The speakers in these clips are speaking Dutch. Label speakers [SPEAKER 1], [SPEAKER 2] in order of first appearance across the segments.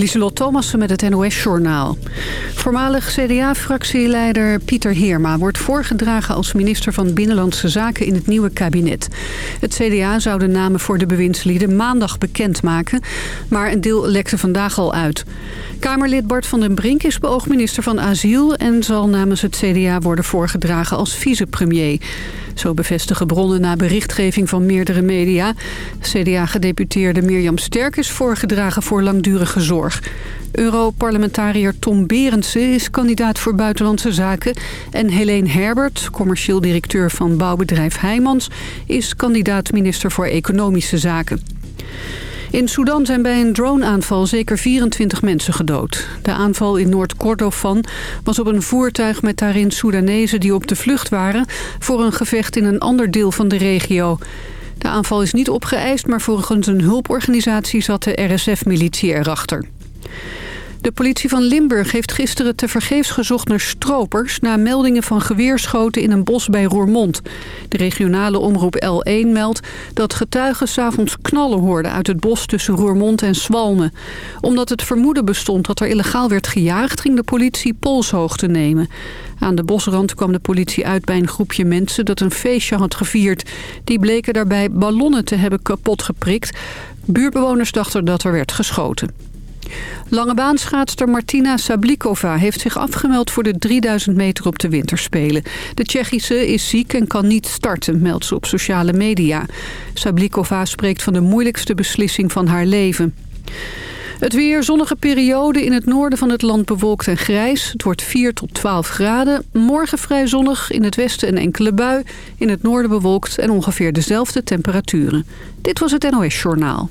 [SPEAKER 1] Lieselot Thomassen met het NOS-journaal. Voormalig CDA-fractieleider Pieter Heerma wordt voorgedragen als minister van Binnenlandse Zaken in het nieuwe kabinet. Het CDA zou de namen voor de bewindslieden maandag bekendmaken, maar een deel lekte vandaag al uit. Kamerlid Bart van den Brink is beoogd minister van Asiel en zal namens het CDA worden voorgedragen als vicepremier. Zo bevestigen bronnen na berichtgeving van meerdere media. CDA-gedeputeerde Mirjam Sterk is voorgedragen voor langdurige zorg. Europarlementariër Tom Berendsen is kandidaat voor Buitenlandse Zaken... en Helene Herbert, commercieel directeur van bouwbedrijf Heijmans... is kandidaat minister voor Economische Zaken. In Sudan zijn bij een droneaanval zeker 24 mensen gedood. De aanval in Noord-Kordofan was op een voertuig met daarin Soedanezen die op de vlucht waren... voor een gevecht in een ander deel van de regio. De aanval is niet opgeëist, maar volgens een hulporganisatie zat de RSF-militie erachter. De politie van Limburg heeft gisteren tevergeefs gezocht naar stropers... na meldingen van geweerschoten in een bos bij Roermond. De regionale omroep L1 meldt dat getuigen s'avonds knallen hoorden... uit het bos tussen Roermond en Swalmen. Omdat het vermoeden bestond dat er illegaal werd gejaagd... ging de politie polshoogte nemen. Aan de bosrand kwam de politie uit bij een groepje mensen... dat een feestje had gevierd. Die bleken daarbij ballonnen te hebben kapot geprikt. Buurbewoners dachten dat er werd geschoten. Langebaanschaatster Martina Sablikova heeft zich afgemeld voor de 3000 meter op de winterspelen. De Tsjechische is ziek en kan niet starten, meldt ze op sociale media. Sablikova spreekt van de moeilijkste beslissing van haar leven. Het weer, zonnige periode in het noorden van het land bewolkt en grijs. Het wordt 4 tot 12 graden. Morgen vrij zonnig, in het westen een enkele bui. In het noorden bewolkt en ongeveer dezelfde temperaturen. Dit was het NOS Journaal.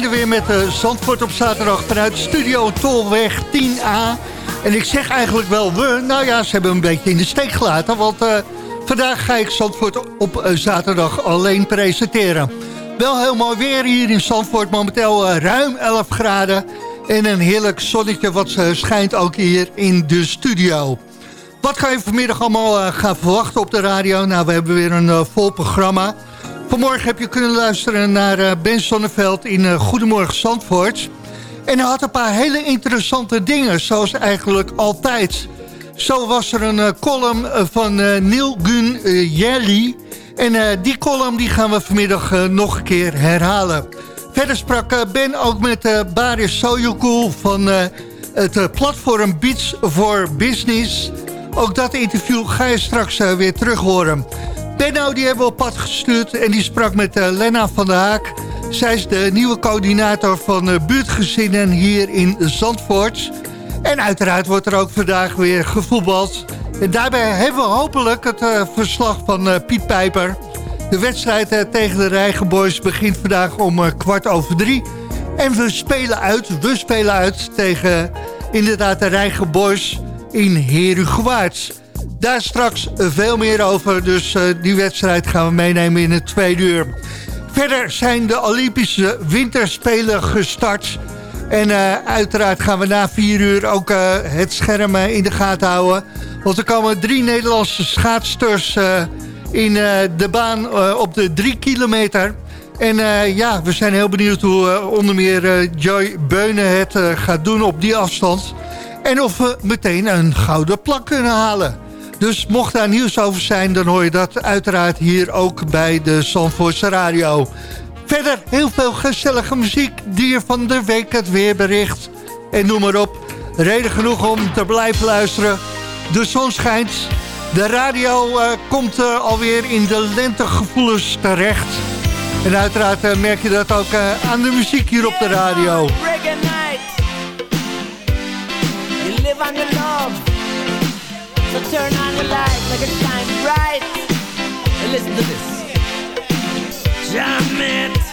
[SPEAKER 2] Zijn er weer met uh, Zandvoort op zaterdag vanuit Studio Tolweg 10A. En ik zeg eigenlijk wel we, nou ja, ze hebben een beetje in de steek gelaten. Want uh, vandaag ga ik Zandvoort op uh, zaterdag alleen presenteren. Wel heel mooi weer hier in Zandvoort, momenteel ruim 11 graden. En een heerlijk zonnetje wat schijnt ook hier in de studio. Wat ga je vanmiddag allemaal gaan verwachten op de radio? Nou, we hebben weer een vol programma... Vanmorgen heb je kunnen luisteren naar uh, Ben Sonneveld in uh, Goedemorgen Zandvoort. En hij had een paar hele interessante dingen, zoals eigenlijk altijd. Zo was er een uh, column van Neil Gun Jelly. En die column die gaan we vanmiddag nog een keer herhalen. Verder sprak Ben ook met Baris Sojokool van het platform Beats for Business. Ook dat interview ga je straks weer terug horen. Benno die hebben we op pad gestuurd en die sprak met uh, Lena van der Haak. Zij is de nieuwe coördinator van uh, buurtgezinnen hier in Zandvoort. En uiteraard wordt er ook vandaag weer gevoetbald. En daarbij hebben we hopelijk het uh, verslag van Piet Pijper. De wedstrijd tegen de Rijgenboys begint vandaag om kwart over drie. En we spelen uit, we spelen uit tegen inderdaad de Rijgenboys in Herugewaarts. Daar straks veel meer over, dus uh, die wedstrijd gaan we meenemen in het tweede uur. Verder zijn de Olympische Winterspelen gestart. En uh, uiteraard gaan we na vier uur ook uh, het scherm in de gaten houden. Want er komen drie Nederlandse schaatsters in de baan op de drie kilometer. En ja, we zijn heel benieuwd hoe onder meer Joy Beunen het gaat doen op die afstand. En of we meteen een gouden plak kunnen halen. Dus mocht daar nieuws over zijn, dan hoor je dat uiteraard hier ook bij de Zandvoortse Radio. Verder heel veel gezellige muziek, dier van de week, het weerbericht en noem maar op. Reden genoeg om te blijven luisteren. De zon schijnt, de radio uh, komt uh, alweer in de lentegevoelens terecht. En uiteraard uh, merk je dat ook aan de muziek hier op de radio. You So turn on the lights, make it shine bright. And listen to this. Jam it.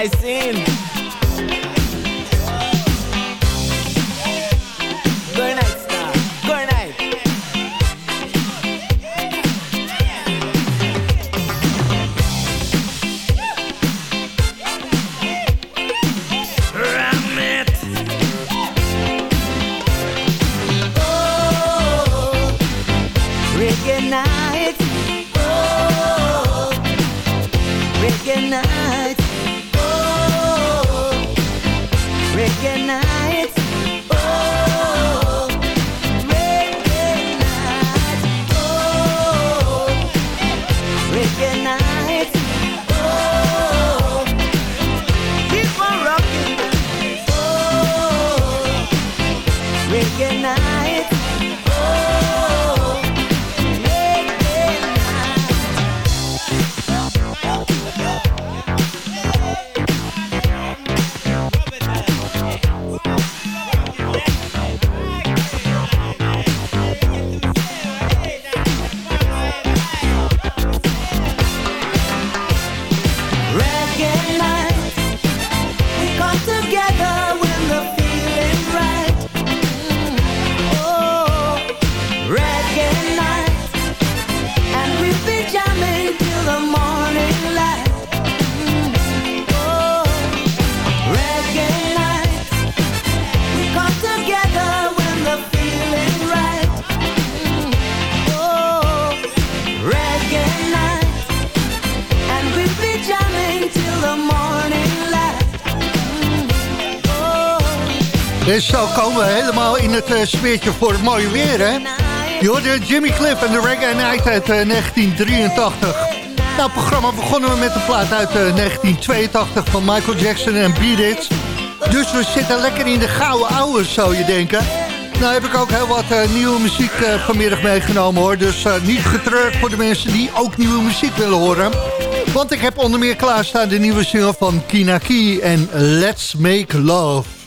[SPEAKER 2] I
[SPEAKER 3] seen. het eh, smeertje voor het mooie weer, hè? Je de eh, Jimmy Cliff en de Reggae Night uit eh, 1983. Nou, het programma begonnen we met de plaat uit 1982 van Michael Jackson en Beat It. Dus we zitten lekker in de gouden ouwe, zou je denken. Nou heb ik ook heel wat nieuwe muziek vanmiddag meegenomen hoor. Dus niet getreurd voor de mensen die ook nieuwe muziek willen horen. Want ik heb onder meer klaarstaan de nieuwe single van Kina en Let's Make Love.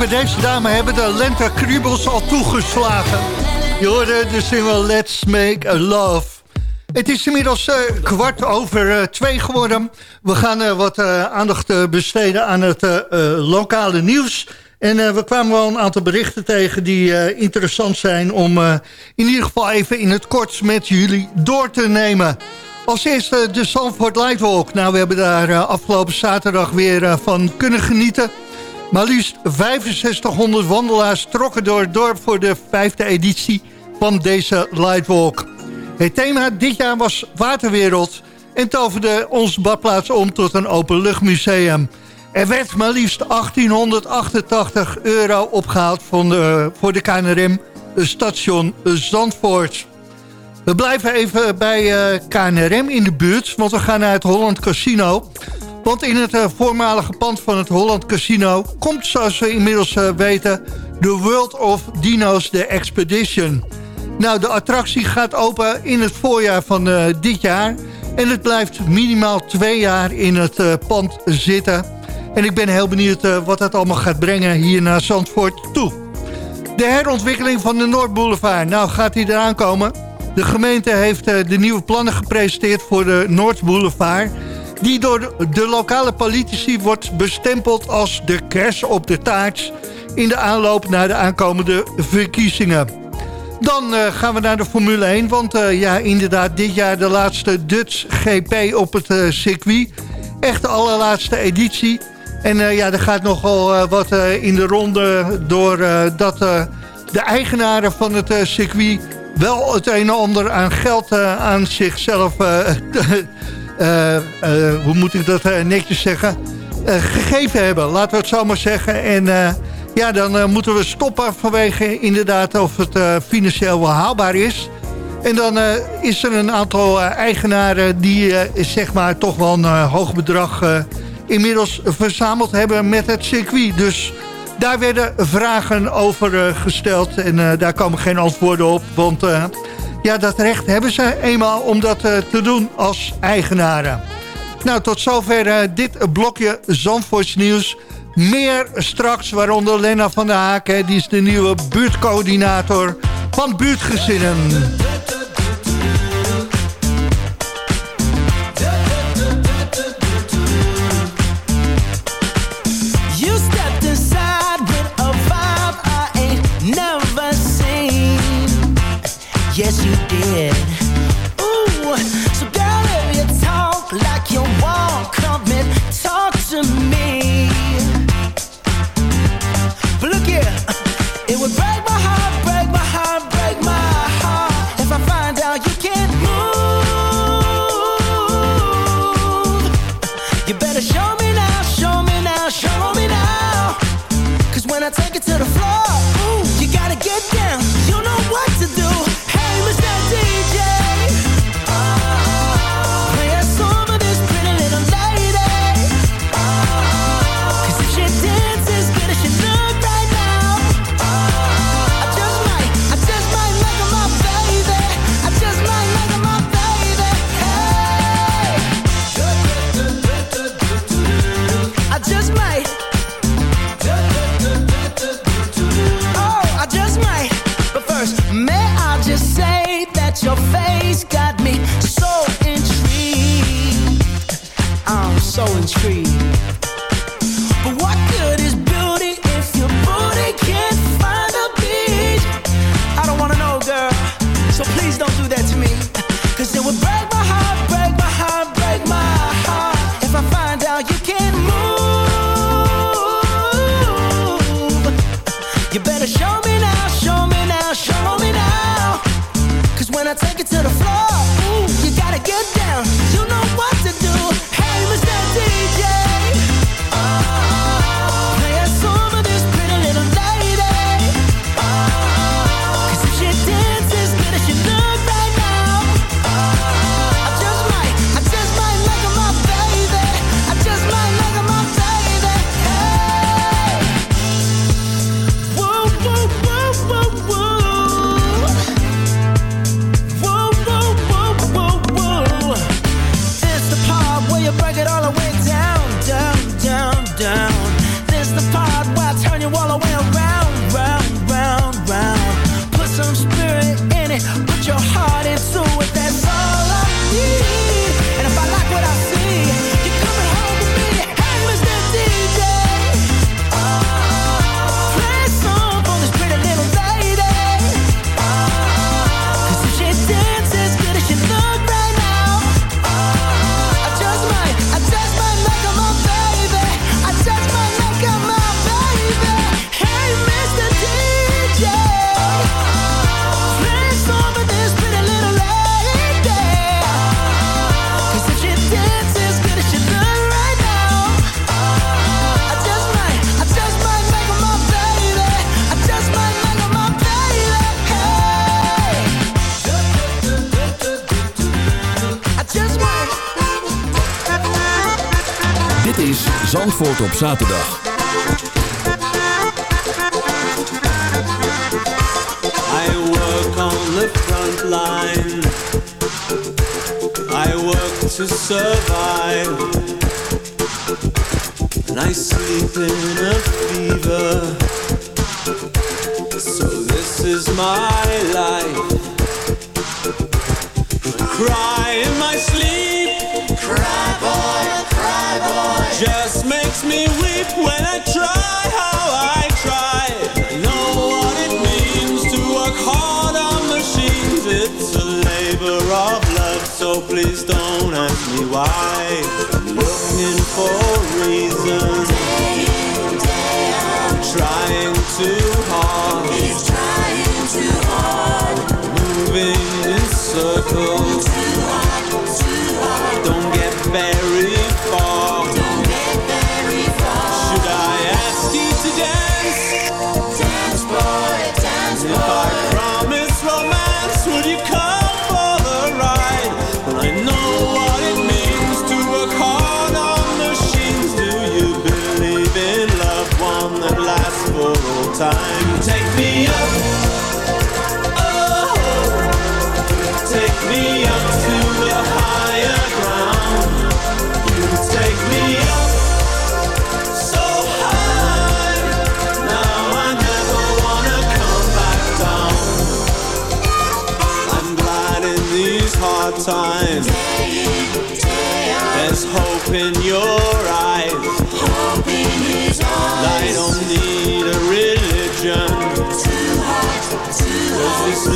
[SPEAKER 2] Bij deze dame hebben de lente kriebels al toegeslagen. Je hoorde de single Let's Make a Love. Het is inmiddels uh, kwart over uh, twee geworden. We gaan uh, wat aandacht besteden aan het lokale nieuws. En we kwamen wel een aantal berichten tegen die interessant zijn... om in ieder geval even in het kort met jullie door te nemen. Als eerste de Zandvoort Lightwalk. Nou, we hebben daar afgelopen zaterdag weer van kunnen genieten... Maar liefst 6500 wandelaars trokken door het dorp voor de vijfde editie van deze Lightwalk. Het thema dit jaar was Waterwereld en toverde onze badplaats om tot een openluchtmuseum. Er werd maar liefst 1888 euro opgehaald van de, voor de KNRM station Zandvoort. We blijven even bij uh, KNRM in de buurt, want we gaan naar het Holland Casino. Want in het uh, voormalige pand van het Holland Casino... komt, zoals we inmiddels uh, weten... de World of Dino's, de Expedition. Nou, de attractie gaat open in het voorjaar van uh, dit jaar... en het blijft minimaal twee jaar in het pand zitten. En ik ben heel benieuwd wat dat allemaal gaat brengen hier naar Zandvoort toe. De herontwikkeling van de Noordboulevard. Nou, gaat die eraan komen? De gemeente heeft de nieuwe plannen gepresenteerd voor de Noordboulevard die door de lokale politici wordt bestempeld als de kers op de taart... in de aanloop naar de aankomende verkiezingen. Dan uh, gaan we naar de Formule 1, want uh, ja, inderdaad, dit jaar de laatste Dutch GP op het uh, circuit. Echt de allerlaatste editie. En ja, er gaat nogal wat in de ronde door dat de eigenaren van het circuit... wel het een en ander aan geld aan zichzelf hoe moet ik dat uh, netjes zeggen, gegeven hebben. Laten we het zo maar zeggen. En ja, dan moeten we stoppen vanwege inderdaad of het financieel wel haalbaar is. En dan is er een aantal eigenaren die zeg maar toch wel een hoog bedrag inmiddels verzameld hebben met het circuit. Dus daar werden vragen over gesteld en daar komen geen antwoorden op. Want ja, dat recht hebben ze eenmaal om dat uh, te doen als eigenaren. Nou, tot zover uh, dit blokje Zandvoorts nieuws. Meer straks, waaronder Lena van der Haak. Die is de nieuwe buurtcoördinator van buurtgezinnen.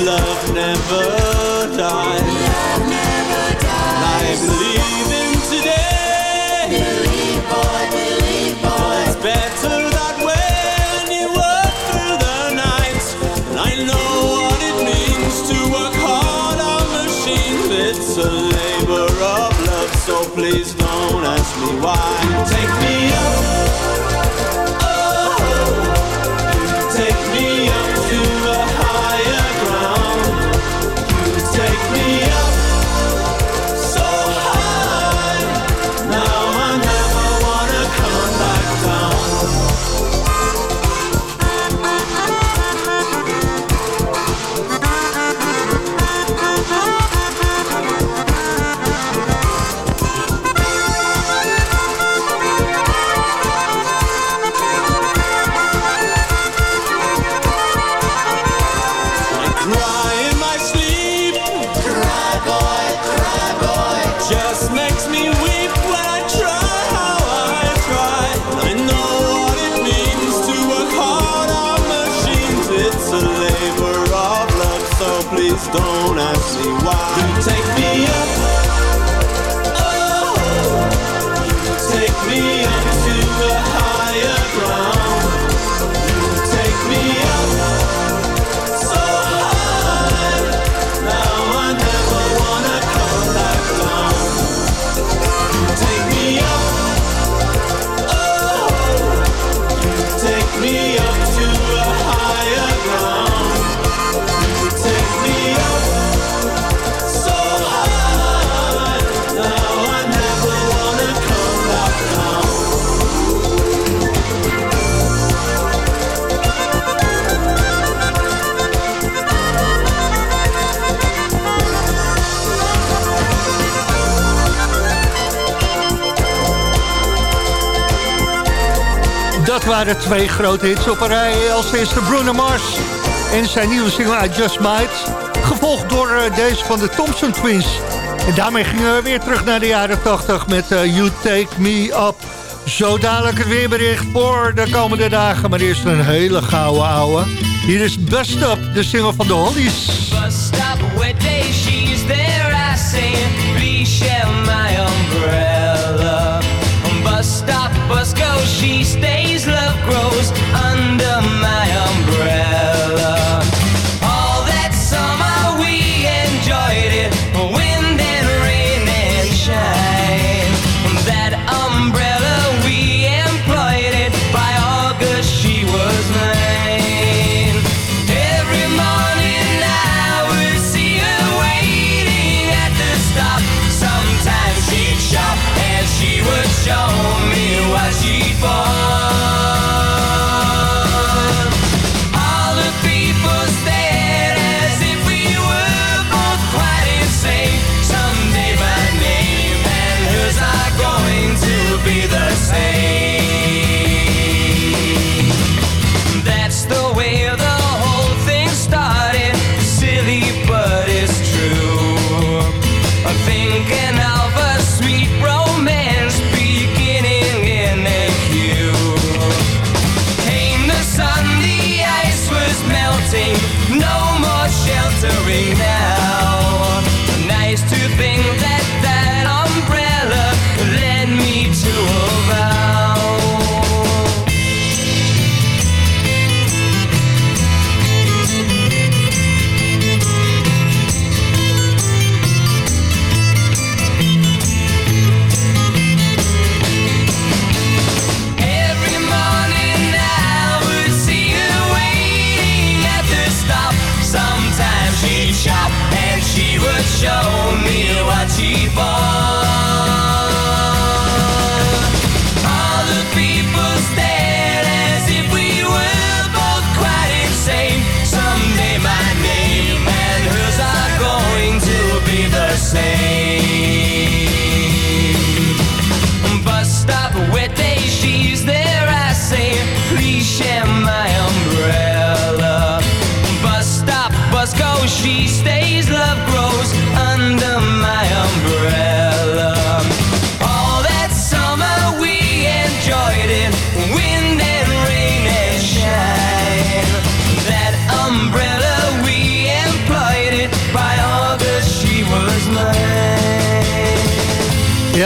[SPEAKER 4] Love never dies. Love never dies. I believe in today. Believe, boy, believe, boy. It's better that when you work through the night. And I know what it means to work hard on machines. It's a labor of love, so please don't ask me why. Take me up. just don't ask me why. You take me
[SPEAKER 2] Dat waren twee grote hits op een rij. Als eerste Bruno Mars en zijn nieuwe single I Just Might. Gevolgd door eh, deze van de Thompson Twins. En daarmee gingen we weer terug naar de jaren 80 met eh, You Take Me Up. Zo dadelijk het weerbericht voor de komende dagen. Maar eerst een hele gouden ouwe. Hier is Bust Up, de single van de Hollies.
[SPEAKER 5] bus stop where day she's there I say share my umbrella bus stop bus goes she stays grows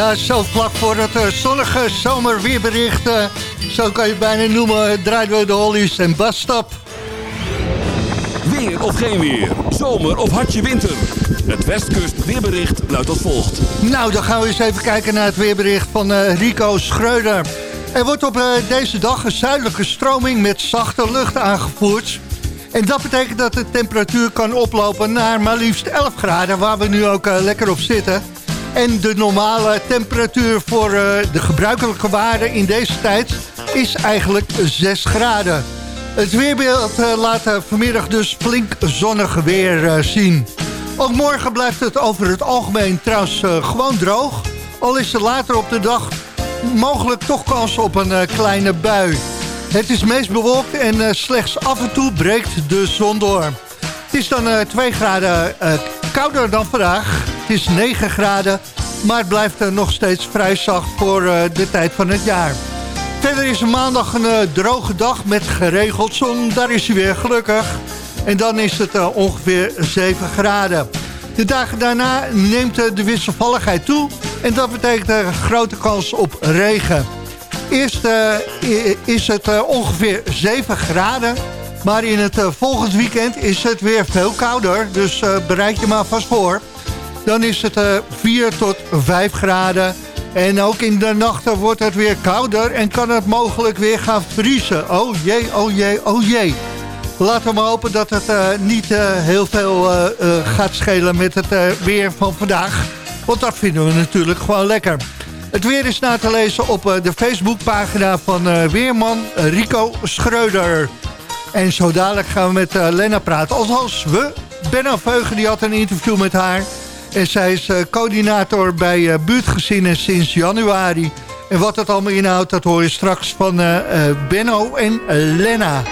[SPEAKER 2] Ja, zo vlak voor het eh, zonnige zomerweerbericht, zo kan je het bijna noemen, draaien we de Hollies en Bastap.
[SPEAKER 6] Weer of geen weer. Zomer of hartje winter. Het Westkust weerbericht luidt als volgt.
[SPEAKER 2] Nou, dan gaan we eens even kijken naar het weerbericht van eh, Rico Schreuder. Er wordt op eh, deze dag een zuidelijke stroming met zachte lucht aangevoerd. En dat betekent dat de temperatuur kan oplopen naar maar liefst 11 graden... waar we nu ook lekker op zitten. En de normale temperatuur voor eh, de gebruikelijke waarde in deze tijd is eigenlijk 6 graden. Het weerbeeld eh, laat eh, vanmiddag dus flink zonnig weer zien. Ook morgen blijft het over het algemeen trouwens gewoon droog. Al is er later op de dag mogelijk toch kans op een kleine bui. Het is meest bewolkt en slechts af en toe breekt de zon door. Het is dan eh 2 graden kouder dan vandaag. Het is 9 graden, maar het blijft eh, nog steeds vrij zacht voor eh, de tijd van het jaar. Verder is er maandag een eh, droge dag met geregeld zon. Daar is hij weer gelukkig. En dan is het eh, ongeveer 7 graden. De dagen daarna neemt de wisselvalligheid toe. En dat betekent een grote kans op regen. Eerst is het ongeveer 7 graden. Maar in het eh, volgend weekend is het weer veel kouder. Dus bereid je maar vast voor. Dan is het eh 4 tot 5 graden. En ook in de nachten wordt het weer kouder en kan het mogelijk weer gaan vriezen. Oh jee, oh jee, oh jee. Laten we maar hopen dat het eh, niet eh, heel veel eh, eh, gaat schelen met het eh, weer van vandaag. Want dat vinden we natuurlijk gewoon lekker. Het weer is na te lezen op eh, de Facebookpagina van eh, Weerman Rico Schreuder. En zo dadelijk gaan we met eh, Lena praten. Althans, we. Benno Veugen die had een interview met haar. En zij is eh, coördinator bij eh, buurtgezinnen sinds januari.
[SPEAKER 7] En wat dat allemaal inhoudt, dat hoor je straks van eh, Benno en Lena.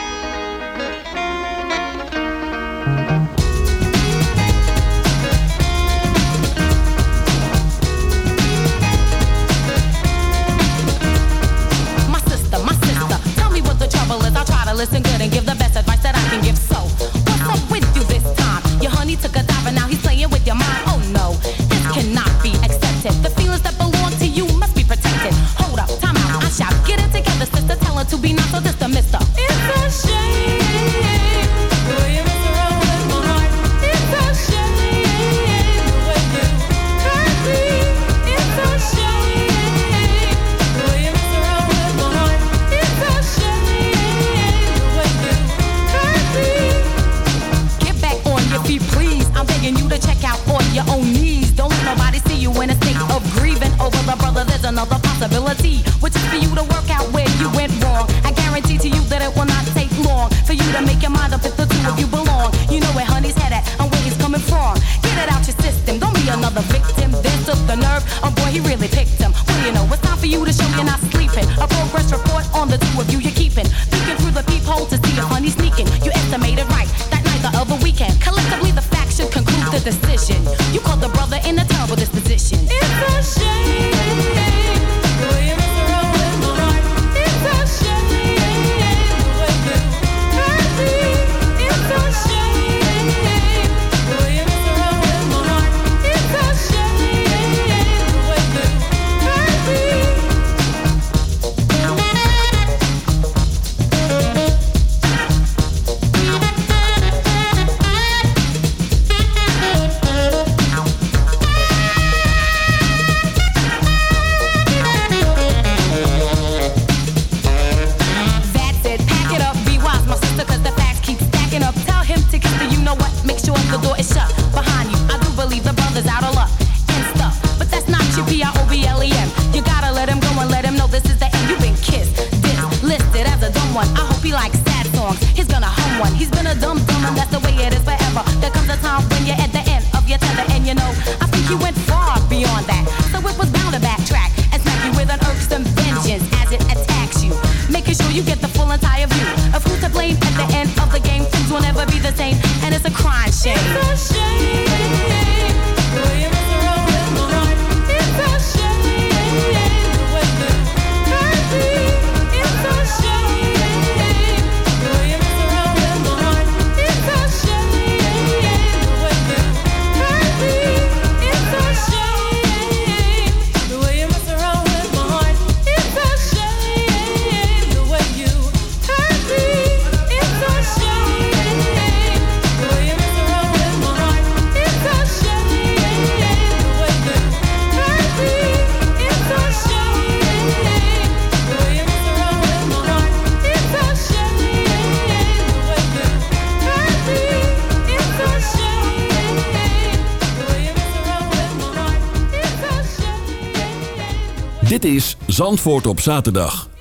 [SPEAKER 8] Dit is Zandvoort op zaterdag.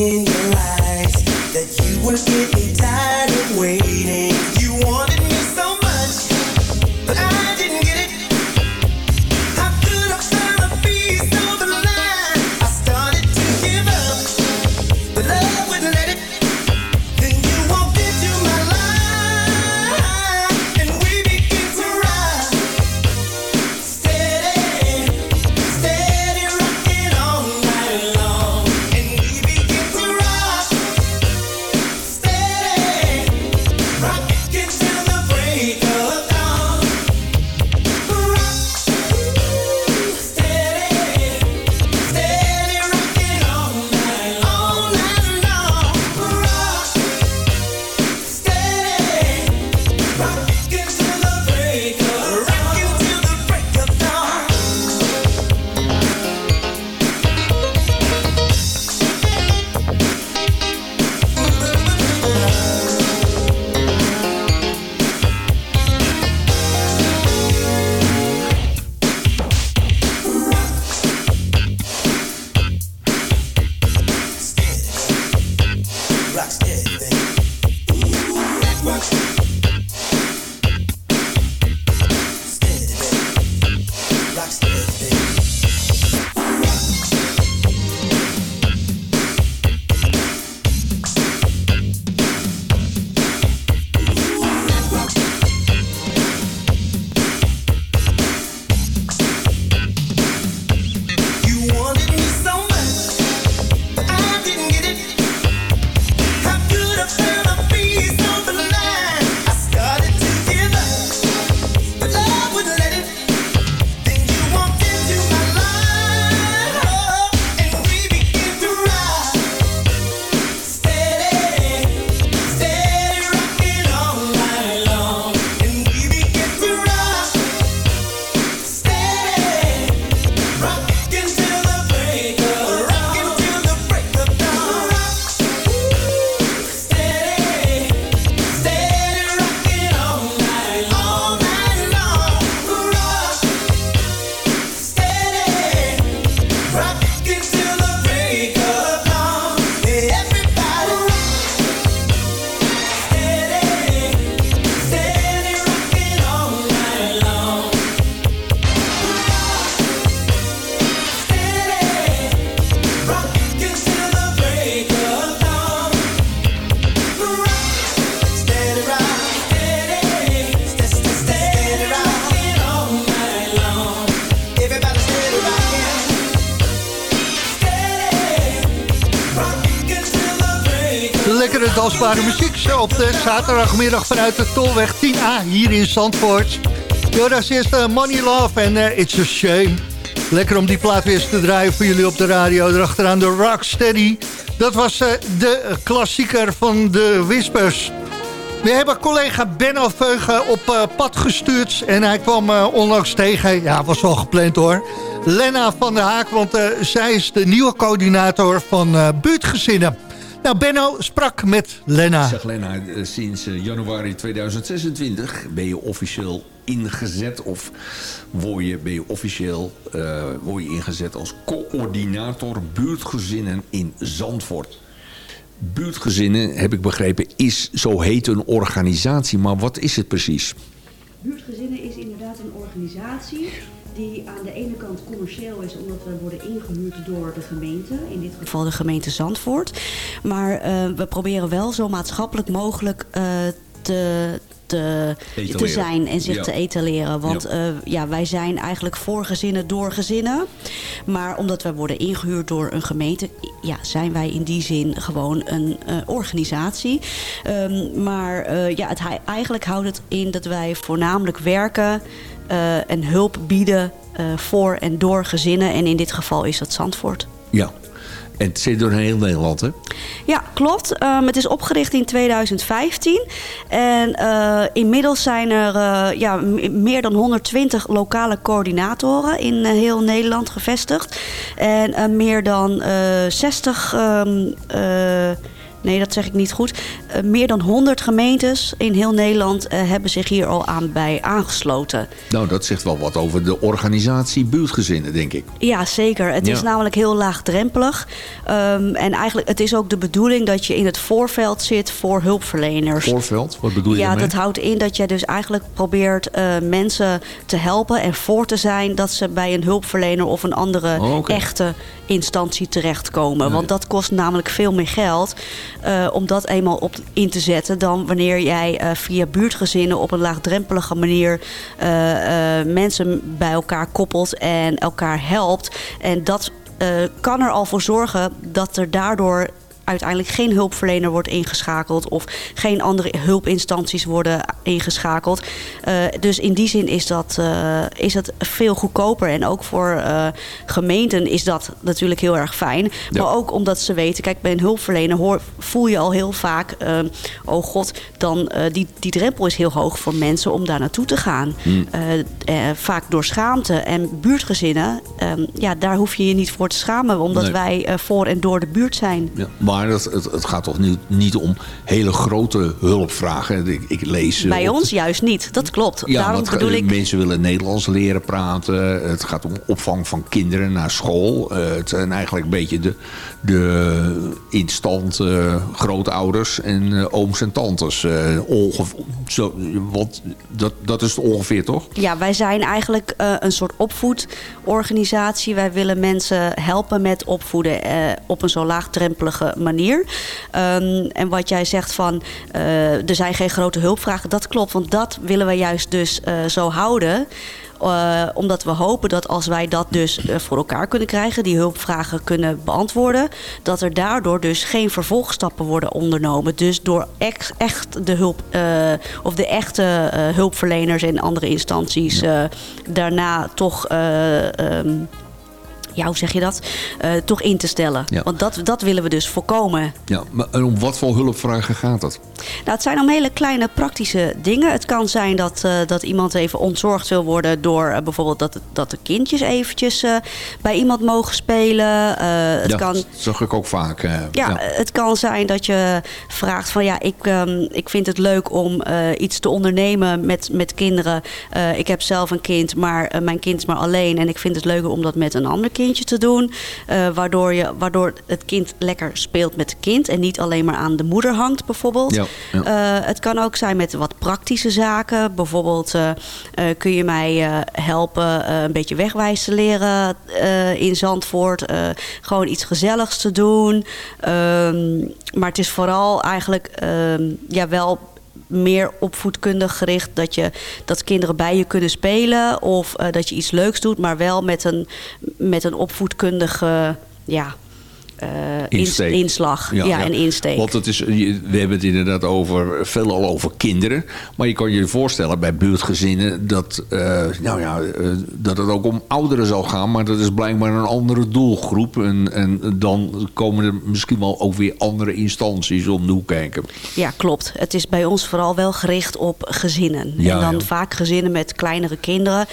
[SPEAKER 8] In your eyes that you were getting
[SPEAKER 2] op de zaterdagmiddag vanuit de Tolweg 10A hier in Zandvoort. Jodas is de Money Love en eh, It's a Shame. Lekker om die plaat weer eens te draaien voor jullie op de radio. Erachteraan de Rocksteady. Dat was eh, de klassieker van de Whispers. We hebben collega Benno Veugen op eh, pad gestuurd. En hij kwam onlangs tegen, ja, was wel gepland hoor. Lena van der Haak, want zij is de nieuwe coördinator van buurtgezinnen. Nou, Benno sprak met Lena.
[SPEAKER 9] Zeg Lena, eh, sinds eh, januari 2026 ben je officieel ingezet of word je, ben je officieel eh, word je ingezet als coördinator buurtgezinnen in Zandvoort. Buurtgezinnen, heb ik begrepen, is zo heet een organisatie, maar wat is het precies?
[SPEAKER 10] Buurtgezinnen is inderdaad een organisatie die aan de ene kant commercieel is omdat we worden ingehuurd door de gemeente, in dit geval de gemeente Zandvoort. Maar eh, we proberen wel zo maatschappelijk mogelijk eh, te, te, te zijn en zich
[SPEAKER 11] Ja.
[SPEAKER 10] te etaleren. Want
[SPEAKER 11] Ja.
[SPEAKER 10] ja. ja, wij zijn eigenlijk voor gezinnen door gezinnen. Maar omdat wij worden ingehuurd door een gemeente, ja, zijn wij in die zin gewoon een eh, organisatie. Ehm, maar eh, ja, het, hij- eigenlijk houdt het in dat wij voornamelijk werken eh, en hulp bieden eh, voor en door gezinnen. En in dit geval is dat Zandvoort.
[SPEAKER 9] Ja, en het zit door heel Nederland, hè?
[SPEAKER 10] Ja, klopt. Ehm, het is opgericht in 2015. En eh, inmiddels zijn er ja, meer dan 120 lokale coördinatoren in heel Nederland gevestigd. En meer dan eh 60 ehm, eh, nee, dat zeg ik niet goed. Eh, meer dan 100 gemeentes in heel Nederland eh, hebben zich hier al aan bij aangesloten.
[SPEAKER 9] Nou, dat zegt wel wat over de organisatie buurtgezinnen, denk ik.
[SPEAKER 10] Ja, zeker. Het is namelijk heel laagdrempelig. Ehm, en eigenlijk, het is ook de bedoeling dat je in het voorveld zit voor hulpverleners.
[SPEAKER 9] Voorveld, wat bedoel je
[SPEAKER 10] ja,
[SPEAKER 9] daarmee?
[SPEAKER 10] dat houdt in dat jij dus eigenlijk probeert eh, mensen te helpen en voor te zijn dat ze bij een hulpverlener of een andere
[SPEAKER 9] Oh,
[SPEAKER 10] echte instantie terechtkomen. Want dat kost namelijk veel meer geld eh, om dat eenmaal op in te zetten dan wanneer jij eh, via buurtgezinnen op een laagdrempelige manier eh, mensen bij elkaar koppelt en elkaar helpt. En dat kan er al voor zorgen dat er daardoor uiteindelijk geen hulpverlener wordt ingeschakeld of geen andere hulpinstanties worden ingeschakeld. Eh, dus in die zin is dat, eh, is het veel goedkoper. En ook voor eh, gemeenten is dat natuurlijk heel erg fijn.
[SPEAKER 9] Ja.
[SPEAKER 10] Maar ook omdat ze weten, kijk, bij een hulpverlener hoor, voel je al heel vaak, eh, oh god, dan die, die drempel is heel hoog voor mensen om daar naartoe te gaan.
[SPEAKER 9] Hmm.
[SPEAKER 10] Vaak door schaamte. En buurtgezinnen, ehm, ja, daar hoef je je niet voor te schamen, omdat
[SPEAKER 9] Nee.
[SPEAKER 10] wij voor en door de buurt zijn.
[SPEAKER 9] Ja, maar dat, het, het gaat toch niet, niet om hele grote hulpvragen. Ik, ik lees... eh,
[SPEAKER 10] Bij ons juist niet, dat klopt.
[SPEAKER 9] Ja,
[SPEAKER 10] Daarom
[SPEAKER 9] want
[SPEAKER 10] bedoel
[SPEAKER 9] eh,
[SPEAKER 10] ik,
[SPEAKER 9] mensen willen Nederlands leren praten. Het gaat om opvang van kinderen naar school. Eh, het zijn eigenlijk een beetje de, de instand eh, grootouders en eh, ooms en tantes. Eh, zo, wat, dat, dat is het ongeveer, toch?
[SPEAKER 10] ja, wij zijn eigenlijk een soort opvoedorganisatie. Wij willen mensen helpen met opvoeden op een zo laagdrempelige manier. Ehm, en wat jij zegt van, er zijn geen grote hulpvragen, dat klopt. Want dat willen we juist dus zo houden. Eh, omdat we hopen dat als wij dat dus eh, voor elkaar kunnen krijgen, die hulpvragen kunnen beantwoorden, dat er daardoor dus geen vervolgstappen worden ondernomen. Dus door echt de hulp eh, of de echte hulpverleners en andere instanties daarna toch. eh, ja, hoe zeg je dat? Eh, toch in te stellen.
[SPEAKER 9] Ja.
[SPEAKER 10] Want dat, dat willen we dus voorkomen.
[SPEAKER 9] Ja, maar en om wat voor hulpvragen gaat het?
[SPEAKER 10] Nou, het zijn om hele kleine praktische dingen. Het kan zijn dat, eh, dat iemand even ontzorgd wil worden door eh, bijvoorbeeld dat, dat de kindjes eventjes bij iemand mogen spelen. Het
[SPEAKER 9] ja,
[SPEAKER 10] kan
[SPEAKER 9] dat zag ik ook vaak. eh,
[SPEAKER 10] ja, het kan zijn dat je vraagt van ja, ik, ehm, ik vind het leuk om iets te ondernemen met, met kinderen. Ik heb zelf een kind, maar mijn kind is maar alleen. En ik vind het leuker om dat met een ander kindje te doen. Eh, waardoor, je, waardoor het kind lekker speelt met het kind en niet alleen maar aan de moeder hangt bijvoorbeeld.
[SPEAKER 9] Ja, ja.
[SPEAKER 10] Eh, het kan ook zijn met wat praktische zaken. Bijvoorbeeld eh, kun je mij helpen een beetje wegwijs te leren in Zandvoort. Gewoon iets gezelligs te doen. Ehm, maar het is vooral eigenlijk ehm, ja, wel meer opvoedkundig gericht. Dat, je, dat kinderen bij je kunnen spelen. Of eh, dat je iets leuks doet. Maar wel met een, met een opvoedkundige... Ja,
[SPEAKER 9] Insteek.
[SPEAKER 10] inslag ja, en insteek.
[SPEAKER 9] Want het is, we hebben het inderdaad over, veelal over kinderen. Maar je kan je voorstellen bij buurtgezinnen dat, eh, nou ja, eh, dat het ook om ouderen zal gaan. Maar dat is blijkbaar een andere doelgroep. En, en dan komen er misschien wel ook weer andere instanties om de hoek kijken.
[SPEAKER 10] Ja, klopt. Het is bij ons vooral wel gericht op gezinnen.
[SPEAKER 9] Ja,
[SPEAKER 10] en dan
[SPEAKER 9] ja.
[SPEAKER 10] vaak gezinnen met kleinere kinderen.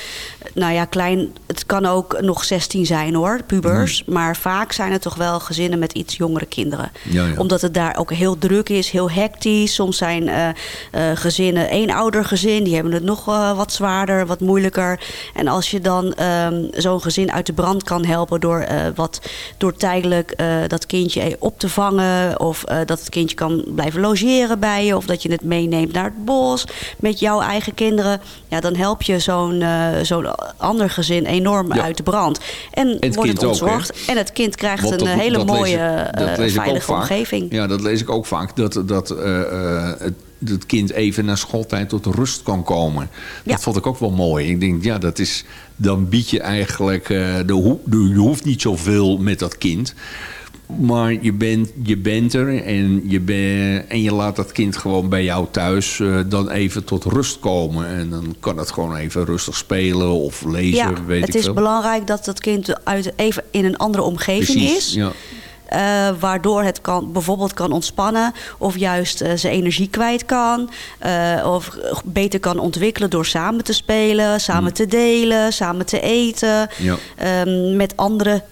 [SPEAKER 10] Nou ja, klein, het kan ook nog 16 zijn hoor, pubers. Maar vaak zijn het toch wel gezinnen met iets jongere kinderen.
[SPEAKER 9] Ja, ja.
[SPEAKER 10] Omdat het daar ook heel druk is, heel hectisch. Soms zijn eh, eh, gezinnen, één ouder gezin, die hebben het nog eh, wat zwaarder, wat moeilijker. En als je dan ehm, zo'n gezin uit de brand kan helpen door, wat, door tijdelijk dat kindje op te vangen. Of dat het kindje kan blijven logeren bij je. Of dat je het meeneemt naar het bos met jouw eigen kinderen. Ja, dan help je zo'n zo'n ander gezin enorm
[SPEAKER 9] Ja.
[SPEAKER 10] uit de brand. En,
[SPEAKER 9] het
[SPEAKER 10] wordt
[SPEAKER 9] kind
[SPEAKER 10] het
[SPEAKER 9] ook,
[SPEAKER 10] ontzorgd. en het kind krijgt
[SPEAKER 9] Want
[SPEAKER 10] een hele
[SPEAKER 9] dat lees
[SPEAKER 10] mooie,
[SPEAKER 9] ik-
[SPEAKER 10] eh,
[SPEAKER 9] dat lees ik ook
[SPEAKER 10] veilige
[SPEAKER 9] vaak.
[SPEAKER 10] omgeving.
[SPEAKER 9] Ja, dat lees ik ook vaak. Dat, dat eh, eh, het, het kind even na schooltijd tot rust kan komen. Dat
[SPEAKER 10] Ja.
[SPEAKER 9] vond ik ook wel mooi. Ik denk, ja, dat is, dan bied je eigenlijk... de, ho- de- je hoeft niet zoveel met dat kind. Maar je bent, je bent er en je, ben, en je laat dat kind gewoon bij jou thuis dan even tot rust komen. En dan kan het gewoon even rustig spelen of lezen,
[SPEAKER 10] Ja,
[SPEAKER 9] weet
[SPEAKER 10] het
[SPEAKER 9] ik
[SPEAKER 10] is
[SPEAKER 9] veel.
[SPEAKER 10] belangrijk dat het kind uit, even in een andere omgeving
[SPEAKER 9] Precies,
[SPEAKER 10] is.
[SPEAKER 9] ja.
[SPEAKER 10] Eh, waardoor het kan, bijvoorbeeld kan ontspannen of juist eh, zijn energie kwijt kan. eh, of beter kan ontwikkelen door samen te spelen, samen te delen, samen te eten.
[SPEAKER 9] Ja.
[SPEAKER 10] ehm, met andere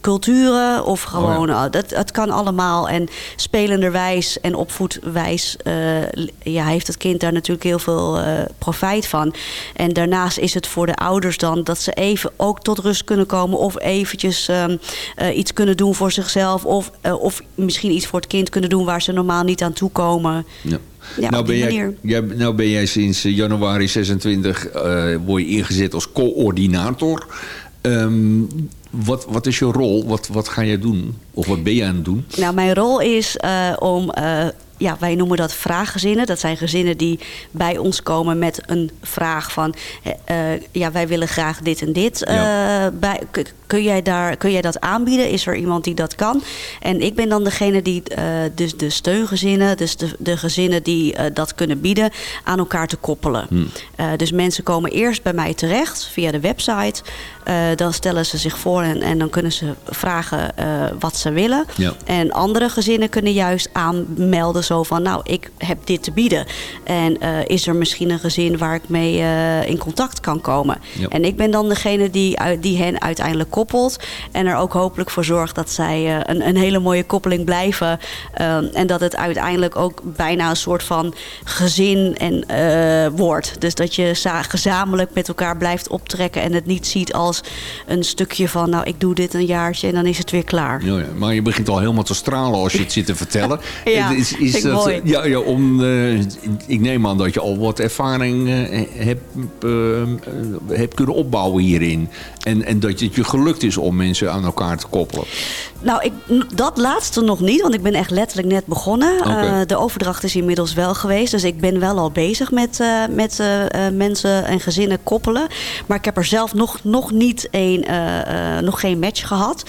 [SPEAKER 10] culturen of gewoon... uh, dat, het kan allemaal. En spelenderwijs en opvoedwijs uh, ja, heeft het kind daar natuurlijk heel veel uh, profijt van. En daarnaast is het voor de ouders dan dat ze even ook tot rust kunnen komen... of eventjes um, iets kunnen doen voor zichzelf... Of, of misschien iets voor het kind kunnen doen waar ze normaal niet aan toe komen.
[SPEAKER 9] Ja.
[SPEAKER 10] Ja,
[SPEAKER 9] nou, ben jij, nou ben jij sinds eh, januari 26 uh, word je ingezet als coördinator. Um, wat, wat is je rol? Wat, wat ga jij doen? Of wat ben je aan het doen?
[SPEAKER 10] Nou, mijn rol is uh, om... Ja, wij noemen dat vraaggezinnen. Dat zijn gezinnen die bij ons komen met een vraag van... Uh, ja, wij willen graag dit en dit. Ja. bij, kun, jij daar, kun jij dat aanbieden? Is er iemand die dat kan? En ik ben dan degene die dus de steungezinnen... dus de, de gezinnen die dat kunnen bieden... aan elkaar te koppelen. Hmm. dus mensen komen eerst bij mij terecht via de website. dan stellen ze zich voor en, en dan kunnen ze vragen wat ze willen.
[SPEAKER 9] Ja.
[SPEAKER 10] En andere gezinnen kunnen juist aanmelden zo van, nou, ik heb dit te bieden. En uh, is er misschien een gezin waar ik mee uh, in contact kan komen?
[SPEAKER 9] Ja.
[SPEAKER 10] En ik ben dan degene die, die hen uiteindelijk koppelt. En er ook hopelijk voor zorgt dat zij uh, een, een hele mooie koppeling blijven. en dat het uiteindelijk ook bijna een soort van gezin en, wordt. Dus dat je gezamenlijk met elkaar blijft optrekken. En het niet ziet als een stukje van, nou, ik doe dit een jaartje en dan is het weer klaar.
[SPEAKER 9] Ja, ja. Maar je begint al helemaal te stralen als je het zit te vertellen.
[SPEAKER 10] ja.
[SPEAKER 9] Is, is
[SPEAKER 10] Vind ik
[SPEAKER 9] dat,
[SPEAKER 10] mooi.
[SPEAKER 9] Ja, ja om, uh, ik neem aan dat je al wat ervaring uh, hebt uh, heb kunnen opbouwen hierin. En, en dat het je gelukt is om mensen aan elkaar te koppelen.
[SPEAKER 10] Nou, ik, dat laatste nog niet, want ik ben echt letterlijk net begonnen.
[SPEAKER 9] Okay.
[SPEAKER 10] de overdracht is inmiddels wel geweest. Dus ik ben wel al bezig met, met mensen en gezinnen koppelen. Maar ik heb er zelf nog, nog, niet een, nog geen match gehad.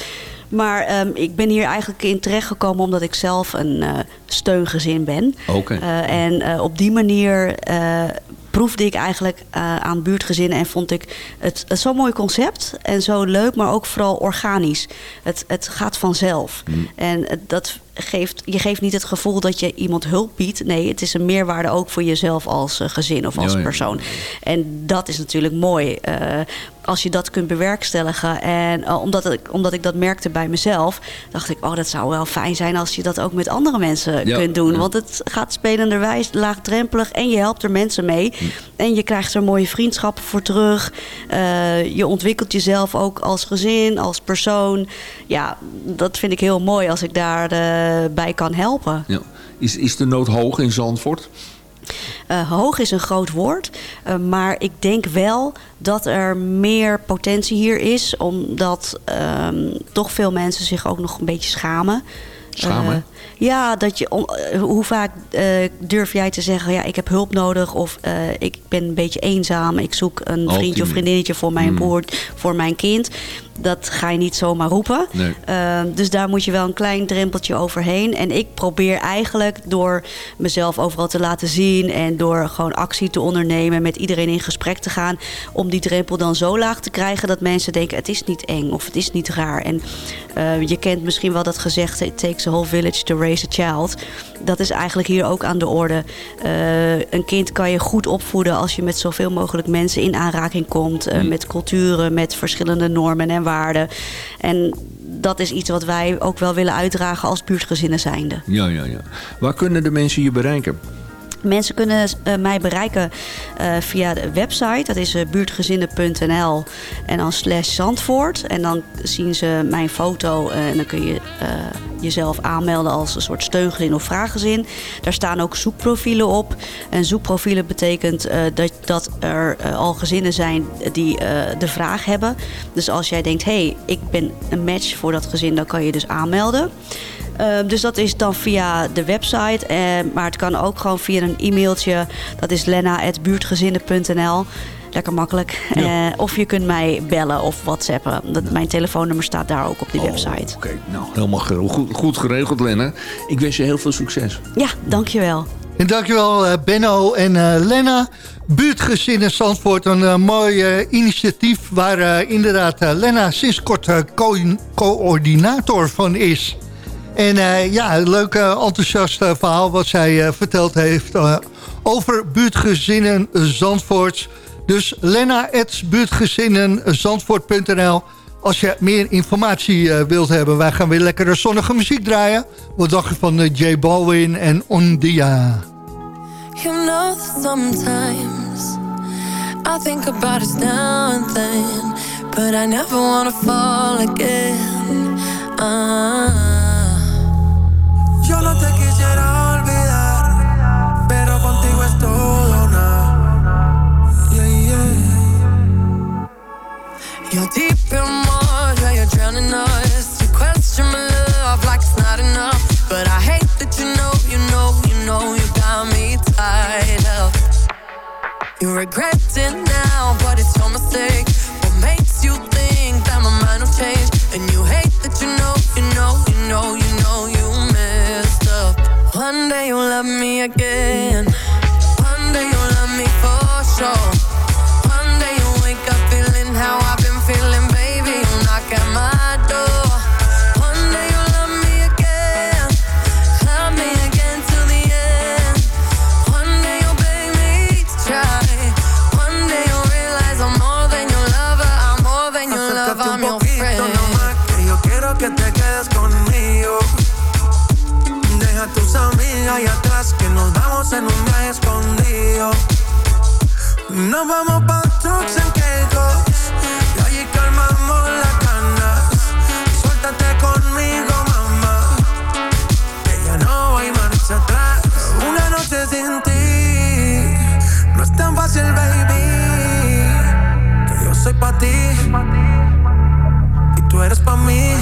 [SPEAKER 10] Maar um, ik ben hier eigenlijk in terechtgekomen omdat ik zelf een uh, steungezin ben.
[SPEAKER 9] Okay.
[SPEAKER 10] Uh, en uh, op die manier proefde ik eigenlijk aan buurtgezinnen en vond ik het, het zo'n mooi concept en zo leuk, maar ook vooral organisch. Het, het gaat vanzelf.
[SPEAKER 9] Mm.
[SPEAKER 10] En dat geeft, je geeft niet het gevoel dat je iemand hulp biedt. Nee, het is een meerwaarde ook voor jezelf als uh, gezin of als
[SPEAKER 9] ja, ja.
[SPEAKER 10] persoon. En dat is natuurlijk mooi. Uh, als je dat kunt bewerkstelligen. En uh, omdat, ik, omdat ik dat merkte bij mezelf, dacht ik, oh, dat zou wel fijn zijn als je dat ook met andere mensen
[SPEAKER 9] Ja,
[SPEAKER 10] kunt doen.
[SPEAKER 9] ja.
[SPEAKER 10] Want het gaat spelenderwijs, laagdrempelig en je helpt er mensen mee. En je krijgt er mooie vriendschappen voor terug. Uh, je ontwikkelt jezelf ook als gezin, als persoon. Ja, dat vind ik heel mooi als ik daar uh, bij kan helpen.
[SPEAKER 9] Ja. Is, is de nood hoog in Zandvoort?
[SPEAKER 10] Uh, hoog is een groot woord, uh, maar ik denk wel dat er meer potentie hier is, omdat um, toch veel mensen zich ook nog een beetje schamen.
[SPEAKER 9] Schamen?
[SPEAKER 10] Ja, dat je, om, hoe vaak durf jij te zeggen, ja, ik heb hulp nodig of ik ben een beetje eenzaam, ik zoek een vriendje of vriendinnetje voor mijn
[SPEAKER 9] Mm.
[SPEAKER 10] broer, voor mijn kind. Dat ga je niet zomaar roepen.
[SPEAKER 9] Nee.
[SPEAKER 10] Uh, dus daar moet je wel een klein drempeltje overheen. En ik probeer eigenlijk door mezelf overal te laten zien... en door gewoon actie te ondernemen, met iedereen in gesprek te gaan... om die drempel dan zo laag te krijgen dat mensen denken... het is niet eng of het is niet raar. En uh, je kent misschien wel dat gezegde... it takes a whole village to raise a child. Dat is eigenlijk hier ook aan de orde. Uh, een kind kan je goed opvoeden als je met zoveel mogelijk mensen in aanraking komt...
[SPEAKER 9] Mm.
[SPEAKER 10] met culturen, met verschillende normen en En dat is iets wat wij ook wel willen uitdragen als buurtgezinnen zijnde.
[SPEAKER 9] Ja, ja, ja. Waar kunnen de mensen je bereiken?
[SPEAKER 10] Mensen kunnen uh, mij bereiken uh, via de website. Dat is uh, buurtgezinnen.nl en dan slash Zandvoort. En dan zien ze mijn foto en dan kun je jezelf aanmelden als een soort steungezin of vraaggezin. Daar staan ook zoekprofielen op. En zoekprofielen betekent dat, dat er al gezinnen zijn die de vraag hebben. Dus als jij denkt, hé, hey, ik ben een match voor dat gezin, dan kan je dus aanmelden. Uh, dus dat is dan via de website. Uh, maar het kan ook gewoon via een e-mailtje. Dat is lenna.buurtgezinnen.nl. Lekker makkelijk.
[SPEAKER 9] Ja.
[SPEAKER 10] Uh, of je kunt mij bellen of whatsappen. Dat, mijn telefoonnummer staat daar ook op die
[SPEAKER 9] oh,
[SPEAKER 10] website.
[SPEAKER 9] Oké, okay. nou helemaal goed, goed geregeld Lenna. Ik wens je heel veel succes.
[SPEAKER 10] Ja, dankjewel.
[SPEAKER 2] En dankjewel uh, Benno en uh, Lenna. Buurtgezinnen Zandvoort, een uh, mooi initiatief... waar inderdaad Lenna sinds kort co coördinator van is... En eh, ja, leuk eh, enthousiast eh, verhaal wat zij verteld heeft over buurtgezinnen Zandvoort. Dus Lena Zandvoort.nl als je meer informatie wilt hebben. Wij gaan weer lekkere zonnige muziek draaien. Wat dacht je van J Balwin en Ondia?
[SPEAKER 12] You know sometimes I think about us then But I never wanna fall again. Ah.
[SPEAKER 11] regretting Nos vamos pa' trucks en quecos Y allí calmamos las canas. Suéltate conmigo, mamá. Que ya no hay marcha atrás. Una noche sin ti. No es tan fácil, baby. Que yo soy pa' ti. Y tú eres pa' mí.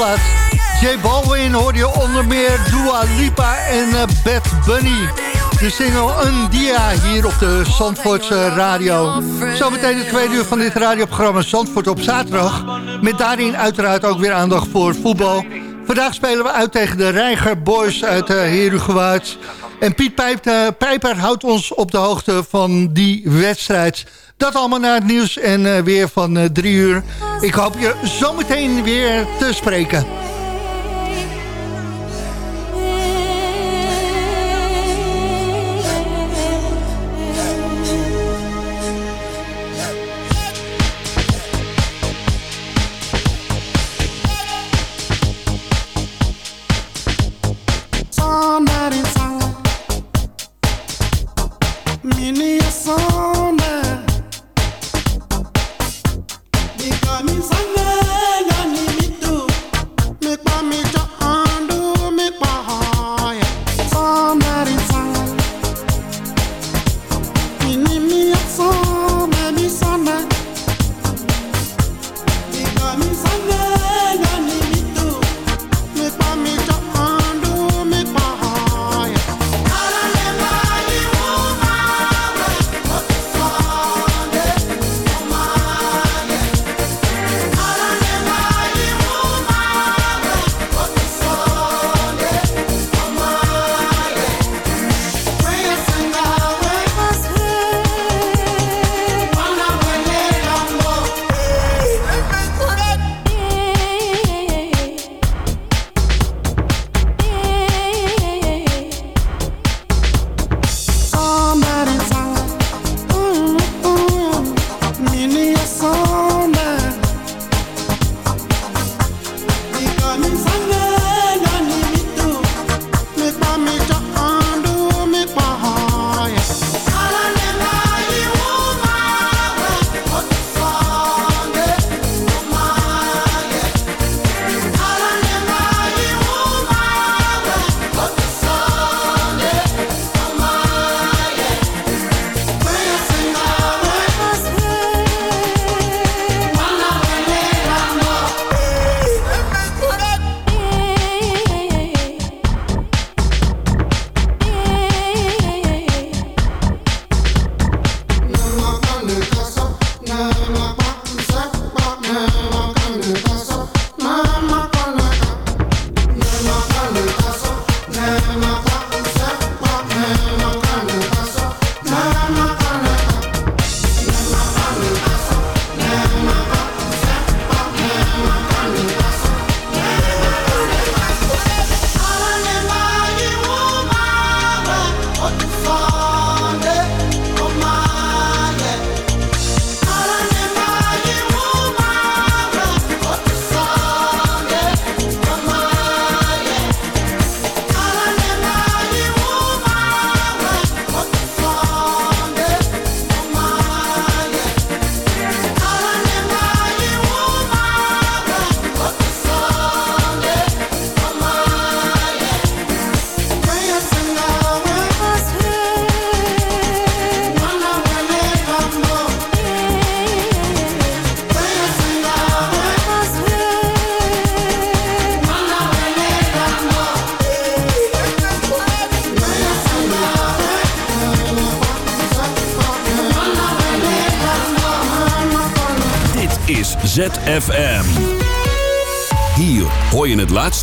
[SPEAKER 2] plaats. J Balwin hoorde je onder meer Dua Lipa en eh, Bad Bunny. De single Een Dia hier op de Zandvoortse radio. Zometeen de tweede uur van dit radioprogramma Zandvoort op zaterdag. Met daarin uiteraard ook weer aandacht voor voetbal. Vandaag spelen we uit tegen de Reiger Boys uit uh, en Piet eh, Pijper houdt ons op de hoogte van die wedstrijd. Dat allemaal na het nieuws en eh, weer van eh, drie uur. Ik hoop je zometeen weer te spreken.